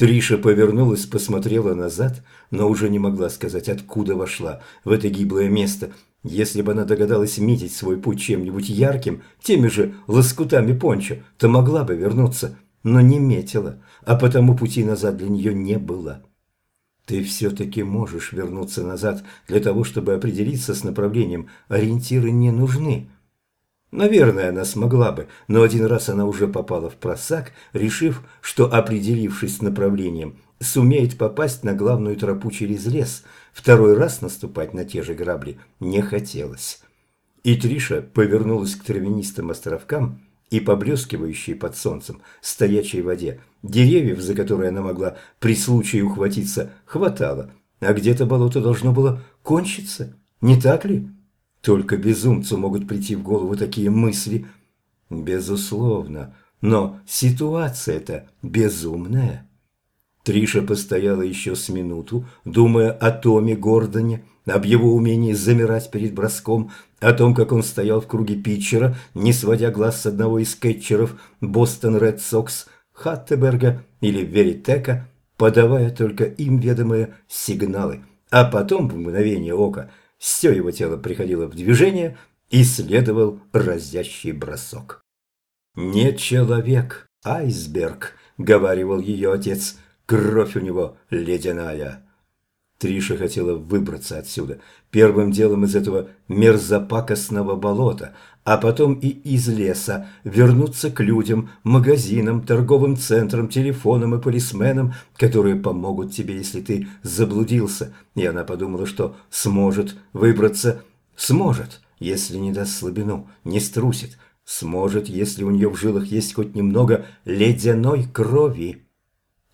Триша повернулась, посмотрела назад, но уже не могла сказать, откуда вошла в это гиблое место. Если бы она догадалась метить свой путь чем-нибудь ярким, теми же лоскутами пончо, то могла бы вернуться, но не метила, а потому пути назад для нее не было. Ты все-таки можешь вернуться назад для того, чтобы определиться с направлением. Ориентиры не нужны. Наверное, она смогла бы, но один раз она уже попала в просак, решив, что, определившись с направлением, сумеет попасть на главную тропу через лес. Второй раз наступать на те же грабли не хотелось. И Триша повернулась к травянистым островкам и поблескивающей под солнцем стоячей воде. Деревьев, за которые она могла при случае ухватиться, хватало, а где-то болото должно было кончиться, не так ли? Только безумцу могут прийти в голову такие мысли. Безусловно, но ситуация-то безумная. Триша постояла еще с минуту, думая о Томе Гордоне, об его умении замирать перед броском, о том, как он стоял в круге питчера, не сводя глаз с одного из кетчеров Бостон Ред Сокс, Хаттеберга или Веритека, подавая только им ведомые сигналы. А потом, в мгновение ока, все его тело приходило в движение и следовал разящий бросок. «Не человек, айсберг», — говаривал ее отец, — «кровь у него ледяная». Триша хотела выбраться отсюда, первым делом из этого мерзопакостного болота, а потом и из леса, вернуться к людям, магазинам, торговым центрам, телефонам и полисменам, которые помогут тебе, если ты заблудился. И она подумала, что сможет выбраться, сможет, если не даст слабину, не струсит, сможет, если у нее в жилах есть хоть немного ледяной крови.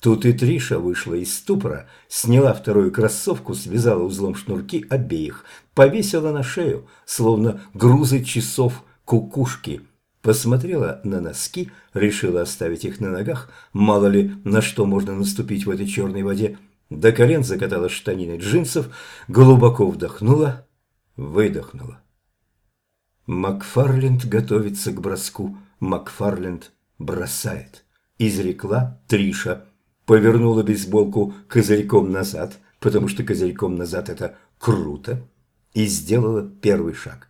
Тут и Триша вышла из ступора, сняла вторую кроссовку, связала узлом шнурки обеих, повесила на шею, словно грузы часов кукушки. Посмотрела на носки, решила оставить их на ногах, мало ли на что можно наступить в этой черной воде. До колен закатала штанины джинсов, глубоко вдохнула, выдохнула. Макфарленд готовится к броску, Макфарленд бросает. Изрекла Триша повернула бейсболку козырьком назад, потому что козырьком назад это круто, и сделала первый шаг.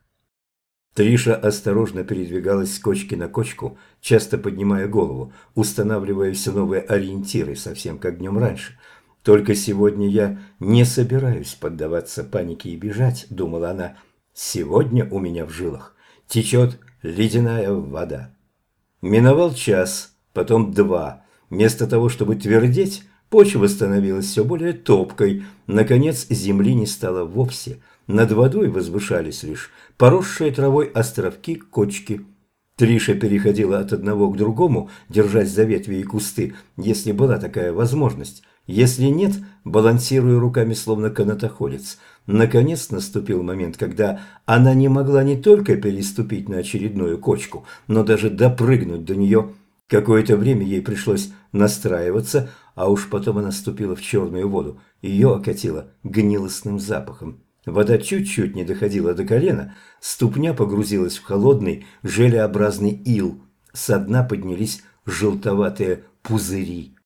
Триша осторожно передвигалась с кочки на кочку, часто поднимая голову, устанавливая все новые ориентиры, совсем как днем раньше. «Только сегодня я не собираюсь поддаваться панике и бежать», — думала она. «Сегодня у меня в жилах течет ледяная вода». Миновал час, потом два — Вместо того, чтобы твердеть, почва становилась все более топкой. Наконец, земли не стало вовсе. Над водой возвышались лишь поросшие травой островки кочки. Триша переходила от одного к другому, держась за ветви и кусты, если была такая возможность. Если нет, балансируя руками, словно канатоходец. Наконец наступил момент, когда она не могла не только переступить на очередную кочку, но даже допрыгнуть до нее – Какое-то время ей пришлось настраиваться, а уж потом она ступила в черную воду. Ее окатило гнилостным запахом. Вода чуть-чуть не доходила до колена, ступня погрузилась в холодный желеобразный ил. Со дна поднялись желтоватые пузыри.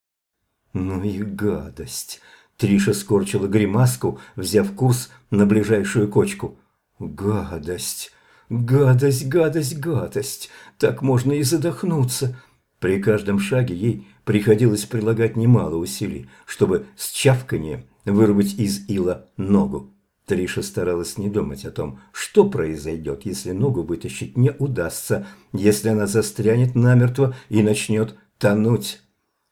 Ну и гадость! Триша скорчила гримаску, взяв курс на ближайшую кочку. Гадость! Гадость, гадость, гадость! Так можно и задохнуться. При каждом шаге ей приходилось прилагать немало усилий, чтобы с чавканием вырвать из ила ногу. Триша старалась не думать о том, что произойдет, если ногу вытащить не удастся, если она застрянет намертво и начнет тонуть.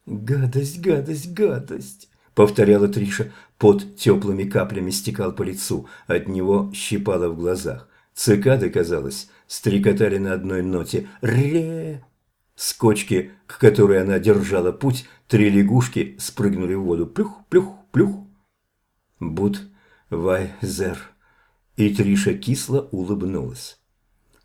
«Гадость, гадость, гадость!» — повторяла Триша. Под теплыми каплями стекал по лицу, от него щипало в глазах. Цикады, казалось, стрекотали на одной ноте «Ре!» С кочки, к которой она держала путь, три лягушки спрыгнули в воду. Плюх, плюх, плюх. Буд Вайзер. И Триша кисло улыбнулась.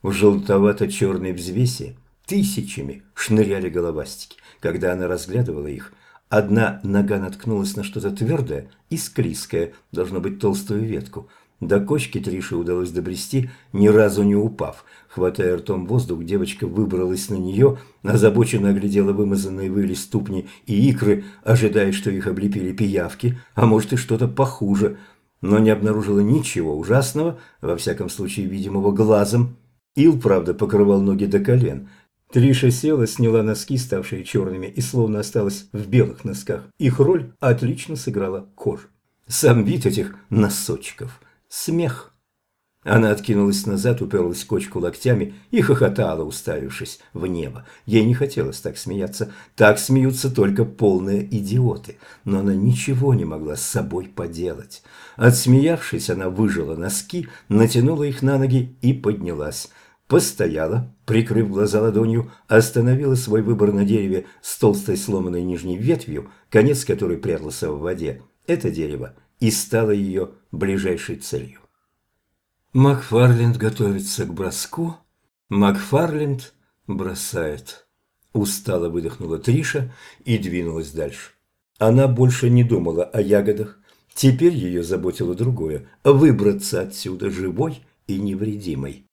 В желтовато-черной взвесе тысячами шныряли головастики. Когда она разглядывала их, одна нога наткнулась на что-то твердое и склизкое, должно быть толстую ветку. До кочки Трише удалось добрести, ни разу не упав. Хватая ртом воздух, девочка выбралась на нее, озабоченно оглядела вымазанные выли ступни и икры, ожидая, что их облепили пиявки, а может и что-то похуже, но не обнаружила ничего ужасного, во всяком случае видимого глазом. Ил, правда, покрывал ноги до колен. Триша села, сняла носки, ставшие черными, и словно осталась в белых носках. Их роль отлично сыграла кожа. Сам вид этих носочков – смех. Она откинулась назад, уперлась кочку локтями и хохотала, уставившись в небо. Ей не хотелось так смеяться. Так смеются только полные идиоты. Но она ничего не могла с собой поделать. Отсмеявшись, она выжила носки, натянула их на ноги и поднялась. Постояла, прикрыв глаза ладонью, остановила свой выбор на дереве с толстой сломанной нижней ветвью, конец которой прятался в воде. Это дерево и стало ее ближайшей целью. Макфарленд готовится к броску. Макфарленд бросает. Устало выдохнула Триша и двинулась дальше. Она больше не думала о ягодах. Теперь ее заботило другое – выбраться отсюда живой и невредимой.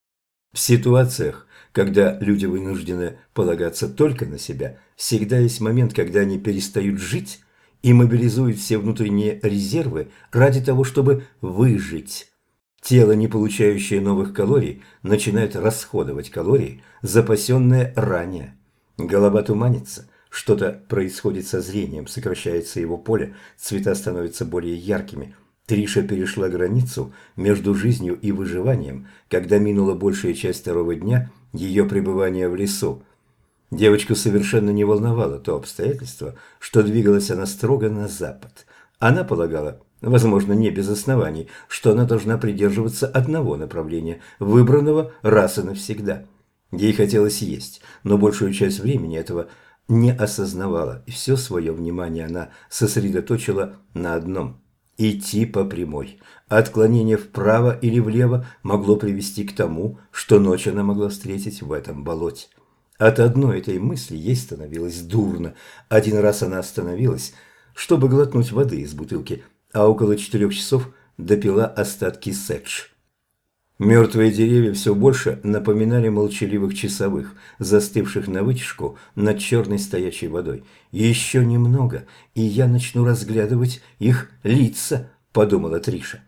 В ситуациях, когда люди вынуждены полагаться только на себя, всегда есть момент, когда они перестают жить и мобилизуют все внутренние резервы ради того, чтобы выжить. Тело, не получающее новых калорий, начинает расходовать калории, запасенные ранее. Голова туманится, что-то происходит со зрением, сокращается его поле, цвета становятся более яркими. Триша перешла границу между жизнью и выживанием, когда минула большая часть второго дня ее пребывания в лесу. Девочку совершенно не волновало то обстоятельство, что двигалась она строго на запад. Она полагала, возможно, не без оснований, что она должна придерживаться одного направления, выбранного раз и навсегда. Ей хотелось есть, но большую часть времени этого не осознавала, и все свое внимание она сосредоточила на одном – идти по прямой. Отклонение вправо или влево могло привести к тому, что ночь она могла встретить в этом болоте. От одной этой мысли ей становилось дурно. Один раз она остановилась, чтобы глотнуть воды из бутылки – а около четырех часов допила остатки седж. Мертвые деревья все больше напоминали молчаливых часовых, застывших на вытяжку над черной стоячей водой. «Еще немного, и я начну разглядывать их лица», – подумала Триша.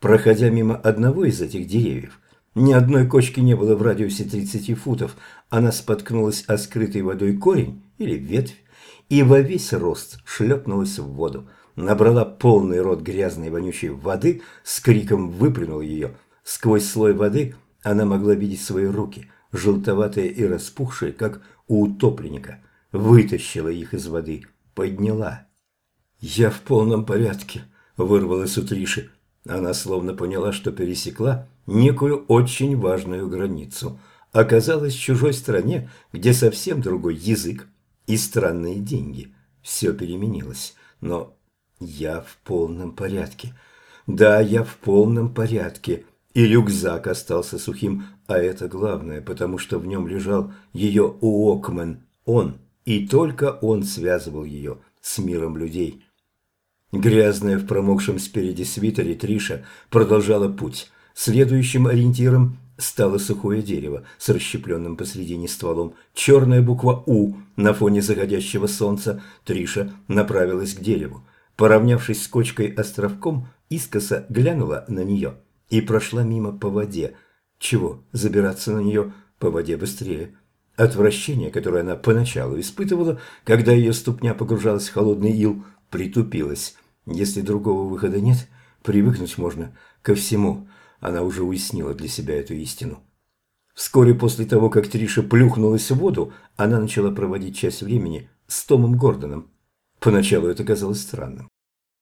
Проходя мимо одного из этих деревьев, ни одной кочки не было в радиусе 30 футов, она споткнулась о скрытый водой корень или ветвь и во весь рост шлепнулась в воду набрала полный рот грязной вонючей воды, с криком выплюнула ее. Сквозь слой воды она могла видеть свои руки, желтоватые и распухшие, как у утопленника. Вытащила их из воды, подняла. «Я в полном порядке», – вырвалась у Триши. Она словно поняла, что пересекла некую очень важную границу. Оказалась в чужой стране, где совсем другой язык и странные деньги. Все переменилось, но я в полном порядке. Да, я в полном порядке. И рюкзак остался сухим, а это главное, потому что в нем лежал ее Уокмен. Он, и только он связывал ее с миром людей. Грязная в промокшем спереди свитере Триша продолжала путь. Следующим ориентиром стало сухое дерево с расщепленным посредине стволом. Черная буква «У» на фоне заходящего солнца. Триша направилась к дереву. Поравнявшись с кочкой островком, искоса глянула на нее и прошла мимо по воде. Чего забираться на нее по воде быстрее? Отвращение, которое она поначалу испытывала, когда ее ступня погружалась в холодный ил, притупилось. Если другого выхода нет, привыкнуть можно ко всему. Она уже уяснила для себя эту истину. Вскоре после того, как Триша плюхнулась в воду, она начала проводить часть времени с Томом Гордоном. Поначалу это казалось странным.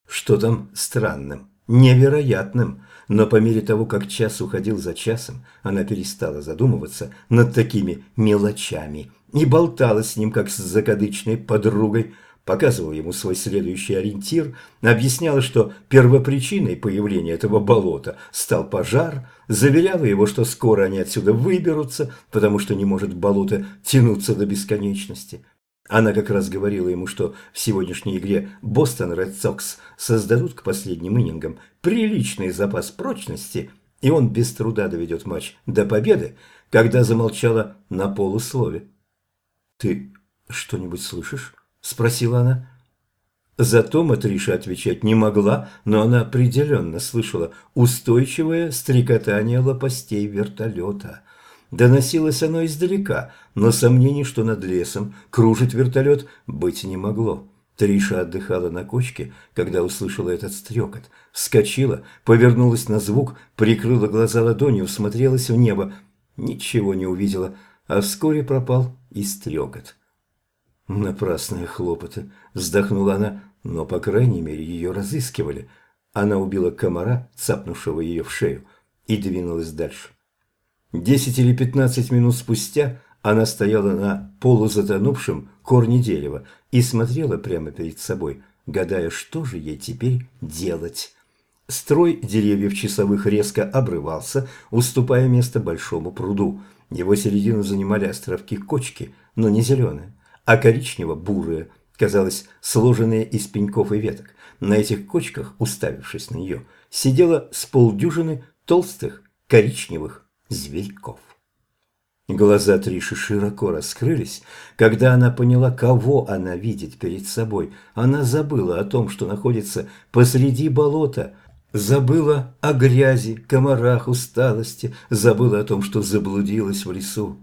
Что там странным? Невероятным. Но по мере того, как час уходил за часом, она перестала задумываться над такими мелочами и болтала с ним, как с закадычной подругой, показывала ему свой следующий ориентир, объясняла, что первопричиной появления этого болота стал пожар, заверяла его, что скоро они отсюда выберутся, потому что не может болото тянуться до бесконечности. Она как раз говорила ему, что в сегодняшней игре Бостон Ред Сокс создадут к последним иннингам приличный запас прочности, и он без труда доведет матч до победы, когда замолчала на полуслове. «Ты что-нибудь слышишь?» – спросила она. Зато Матриша отвечать не могла, но она определенно слышала устойчивое стрекотание лопастей вертолета. Доносилось оно издалека, но сомнений, что над лесом кружит вертолет, быть не могло. Триша отдыхала на кочке, когда услышала этот стрекот. Вскочила, повернулась на звук, прикрыла глаза ладонью, всмотрелась в небо. Ничего не увидела, а вскоре пропал и стрекот. Напрасные хлопоты, вздохнула она, но, по крайней мере, ее разыскивали. Она убила комара, цапнувшего ее в шею, и двинулась дальше. Десять или пятнадцать минут спустя она стояла на полузатонувшем корне дерева и смотрела прямо перед собой, гадая, что же ей теперь делать. Строй деревьев часовых резко обрывался, уступая место большому пруду. Его середину занимали островки кочки, но не зеленые а коричнево-бурые, казалось, сложенные из пеньков и веток. На этих кочках, уставившись на нее, сидело с полдюжины толстых коричневых зверьков. Глаза Триши широко раскрылись, когда она поняла, кого она видит перед собой. Она забыла о том, что находится посреди болота, забыла о грязи, комарах, усталости, забыла о том, что заблудилась в лесу.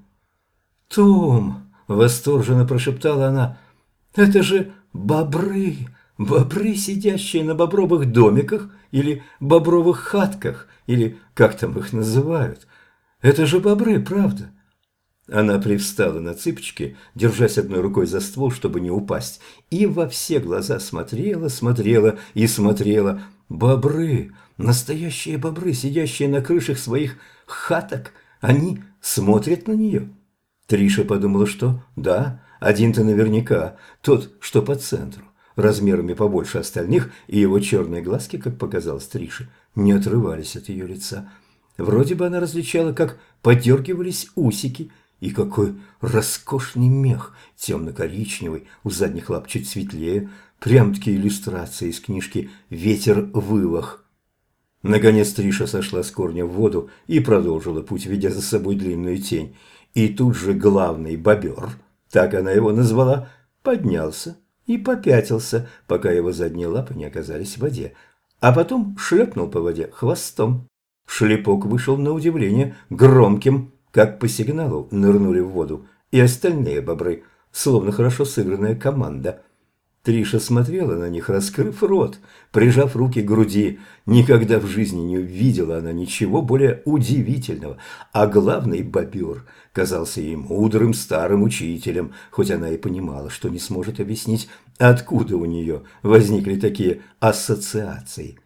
«Том!» Восторженно прошептала она. «Это же бобры! Бобры, сидящие на бобровых домиках или бобровых хатках, или как там их называют. Это же бобры, правда?» Она привстала на цыпочки, держась одной рукой за ствол, чтобы не упасть, и во все глаза смотрела, смотрела и смотрела. Бобры, настоящие бобры, сидящие на крышах своих хаток, они смотрят на нее. Триша подумала, что да, один-то наверняка, тот, что по центру, размерами побольше остальных, и его черные глазки, как показалось Трише, не отрывались от ее лица. Вроде бы она различала, как подергивались усики, и какой роскошный мех, темно-коричневый, у задних лап чуть светлее, прям-таки иллюстрации из книжки «Ветер вывах». Наконец Триша сошла с корня в воду и продолжила путь, ведя за собой длинную тень. И тут же главный бобер, так она его назвала, поднялся и попятился, пока его задние лапы не оказались в воде, а потом шлепнул по воде хвостом. Шлепок вышел на удивление громким, как по сигналу нырнули в воду и остальные бобры, словно хорошо сыгранная команда – Триша смотрела на них, раскрыв рот, прижав руки к груди. Никогда в жизни не увидела она ничего более удивительного. А главный бобер казался ей мудрым старым учителем, хоть она и понимала, что не сможет объяснить, откуда у нее возникли такие ассоциации.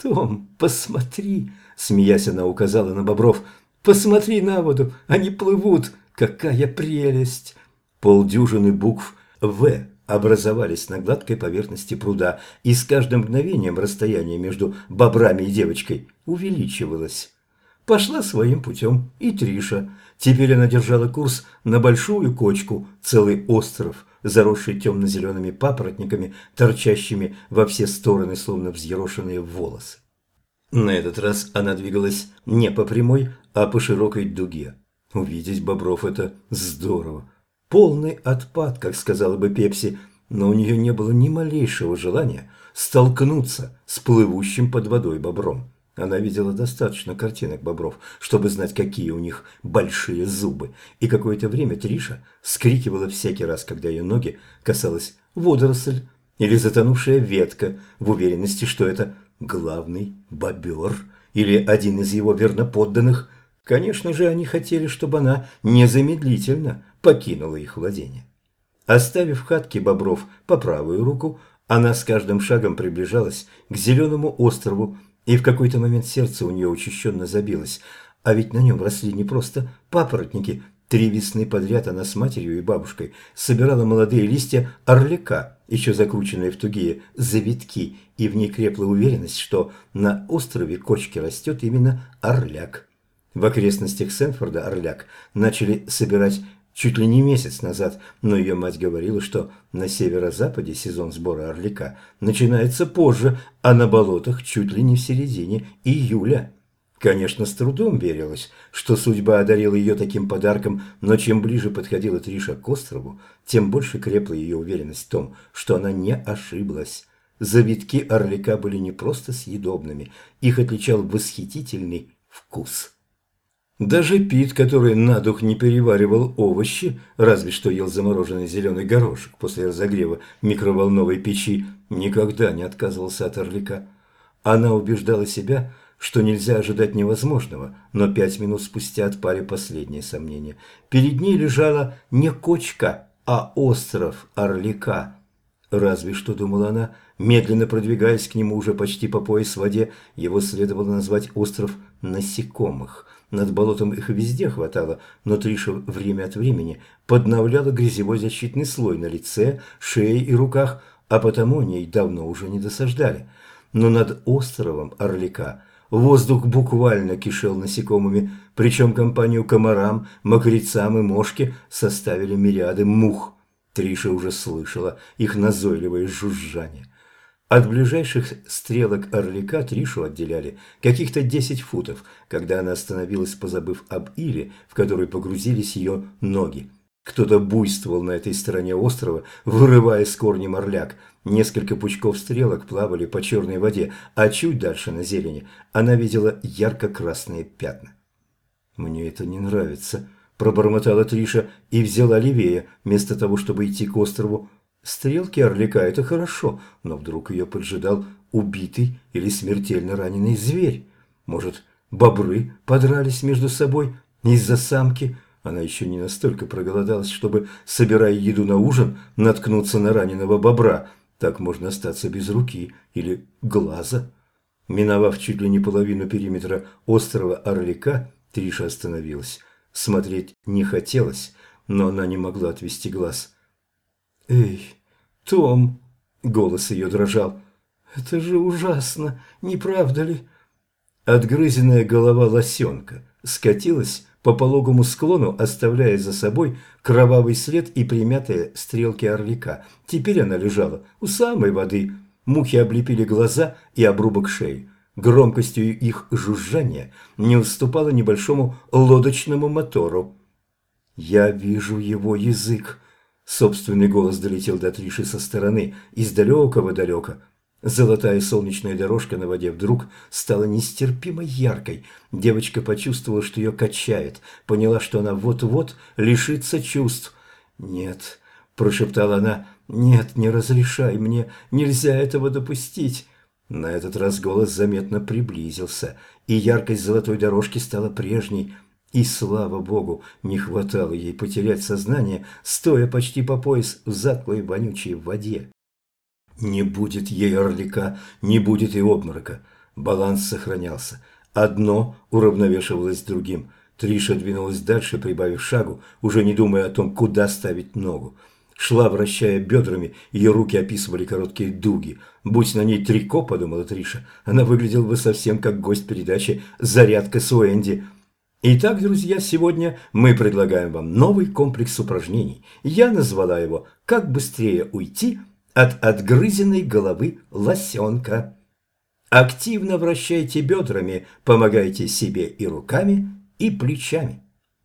«Том, посмотри!» – смеясь она указала на бобров. «Посмотри на воду, они плывут! Какая прелесть!» Полдюжины букв «В» образовались на гладкой поверхности пруда, и с каждым мгновением расстояние между бобрами и девочкой увеличивалось. Пошла своим путем и Триша. Теперь она держала курс на большую кочку, целый остров, заросший темно-зелеными папоротниками, торчащими во все стороны, словно взъерошенные волосы. На этот раз она двигалась не по прямой, а по широкой дуге. Увидеть бобров – это здорово. Полный отпад, как сказала бы Пепси, но у нее не было ни малейшего желания столкнуться с плывущим под водой бобром. Она видела достаточно картинок бобров, чтобы знать, какие у них большие зубы, и какое-то время Триша скрикивала всякий раз, когда ее ноги касалась водоросль или затонувшая ветка, в уверенности, что это главный бобер или один из его верноподданных. Конечно же, они хотели, чтобы она незамедлительно покинула их владение. Оставив хатки бобров по правую руку, она с каждым шагом приближалась к зеленому острову, и в какой-то момент сердце у нее учащенно забилось, а ведь на нем росли не просто папоротники. Три весны подряд она с матерью и бабушкой собирала молодые листья орляка, еще закрученные в тугие завитки, и в ней крепла уверенность, что на острове кочки растет именно орляк. В окрестностях Сенфорда орляк начали собирать чуть ли не месяц назад, но ее мать говорила, что на северо-западе сезон сбора орлика начинается позже, а на болотах чуть ли не в середине июля. Конечно, с трудом верилось, что судьба одарила ее таким подарком, но чем ближе подходила Триша к острову, тем больше крепла ее уверенность в том, что она не ошиблась. Завитки орлика были не просто съедобными, их отличал восхитительный вкус. Даже Пит, который на дух не переваривал овощи, разве что ел замороженный зеленый горошек после разогрева микроволновой печи, никогда не отказывался от орлика. Она убеждала себя, что нельзя ожидать невозможного, но пять минут спустя отпали последние сомнения. Перед ней лежала не кочка, а остров Орлика. Разве что, думала она, медленно продвигаясь к нему уже почти по пояс в воде, его следовало назвать остров насекомых. Над болотом их везде хватало, но Триша время от времени подновляла грязевой защитный слой на лице, шее и руках, а потому ней давно уже не досаждали. Но над островом Орлика – Воздух буквально кишел насекомыми, причем компанию комарам, мокрецам и мошке составили мириады мух. Триша уже слышала их назойливое жужжание. От ближайших стрелок орлика Тришу отделяли каких-то десять футов, когда она остановилась, позабыв об иле, в который погрузились ее ноги. Кто-то буйствовал на этой стороне острова, вырывая с корнем орляк. Несколько пучков стрелок плавали по черной воде, а чуть дальше на зелени она видела ярко-красные пятна. «Мне это не нравится», – пробормотала Триша и взяла левее, вместо того, чтобы идти к острову. Стрелки орлика – это хорошо, но вдруг ее поджидал убитый или смертельно раненый зверь. Может, бобры подрались между собой из-за самки – она еще не настолько проголодалась, чтобы, собирая еду на ужин, наткнуться на раненого бобра. Так можно остаться без руки или глаза. Миновав чуть ли не половину периметра острова Орлика, Триша остановилась. Смотреть не хотелось, но она не могла отвести глаз. «Эй, Том!» – голос ее дрожал. «Это же ужасно, не правда ли?» Отгрызенная голова лосенка скатилась по пологому склону, оставляя за собой кровавый след и примятые стрелки орлика. Теперь она лежала у самой воды. Мухи облепили глаза и обрубок шеи. Громкостью их жужжания не уступало небольшому лодочному мотору. «Я вижу его язык», — собственный голос долетел до Триши со стороны, из далекого-далека. Золотая солнечная дорожка на воде вдруг стала нестерпимо яркой. Девочка почувствовала, что ее качает, поняла, что она вот-вот лишится чувств. «Нет», – прошептала она, – «нет, не разрешай мне, нельзя этого допустить». На этот раз голос заметно приблизился, и яркость золотой дорожки стала прежней. И, слава богу, не хватало ей потерять сознание, стоя почти по пояс в затклой вонючей воде. Не будет ей орлика, не будет и обморока. Баланс сохранялся. Одно уравновешивалось другим. Триша двинулась дальше, прибавив шагу, уже не думая о том, куда ставить ногу. Шла, вращая бедрами, ее руки описывали короткие дуги. «Будь на ней трико», – подумала Триша, – она выглядела бы совсем как гость передачи «Зарядка с Уэнди». Итак, друзья, сегодня мы предлагаем вам новый комплекс упражнений. Я назвала его «Как быстрее уйти от отгрызенной головы лосенка. Активно вращайте бедрами, помогайте себе и руками, и плечами.